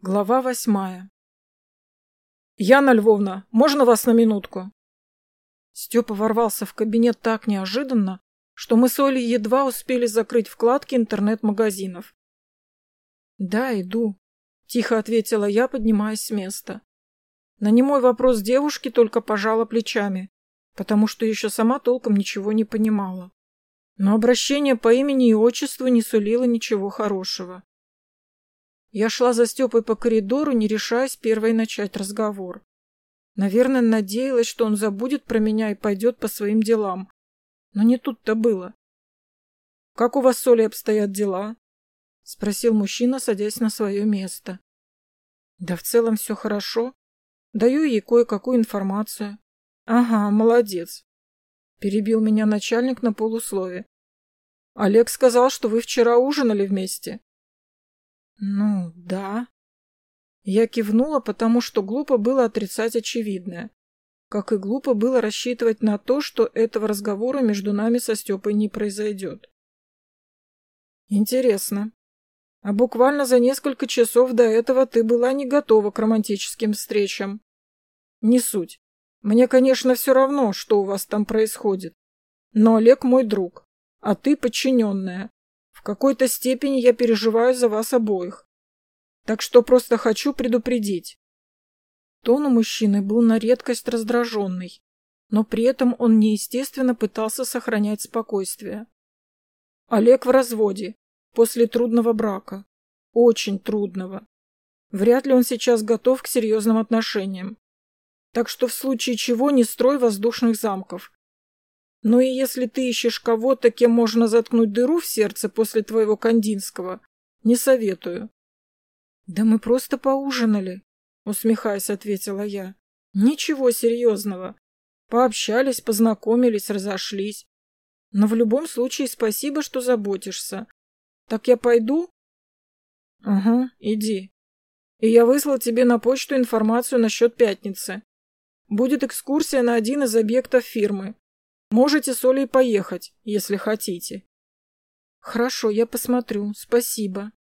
Глава восьмая. «Яна Львовна, можно вас на минутку?» Степа ворвался в кабинет так неожиданно, что мы с Олей едва успели закрыть вкладки интернет-магазинов. «Да, иду», — тихо ответила я, поднимаясь с места. На немой вопрос девушки только пожала плечами, потому что еще сама толком ничего не понимала. Но обращение по имени и отчеству не сулило ничего хорошего. Я шла за Степой по коридору, не решаясь первой начать разговор. Наверное, надеялась, что он забудет про меня и пойдет по своим делам. Но не тут-то было. «Как у вас с Олей обстоят дела?» — спросил мужчина, садясь на свое место. «Да в целом все хорошо. Даю ей кое-какую информацию». «Ага, молодец», — перебил меня начальник на полуслове. «Олег сказал, что вы вчера ужинали вместе». «Ну, да». Я кивнула, потому что глупо было отрицать очевидное. Как и глупо было рассчитывать на то, что этого разговора между нами со Степой не произойдет. «Интересно. А буквально за несколько часов до этого ты была не готова к романтическим встречам?» «Не суть. Мне, конечно, все равно, что у вас там происходит. Но Олег мой друг, а ты подчиненная. Какой-то степени я переживаю за вас обоих. Так что просто хочу предупредить. Тон у мужчины был на редкость раздраженный, но при этом он неестественно пытался сохранять спокойствие. Олег в разводе, после трудного брака. Очень трудного. Вряд ли он сейчас готов к серьезным отношениям. Так что в случае чего не строй воздушных замков. Но и если ты ищешь кого-то, кем можно заткнуть дыру в сердце после твоего Кандинского, не советую. Да мы просто поужинали, усмехаясь, ответила я. Ничего серьезного. Пообщались, познакомились, разошлись. Но в любом случае спасибо, что заботишься. Так я пойду? Ага, иди. И я выслал тебе на почту информацию насчет пятницы. Будет экскурсия на один из объектов фирмы. Можете с Олей поехать, если хотите. Хорошо, я посмотрю. Спасибо.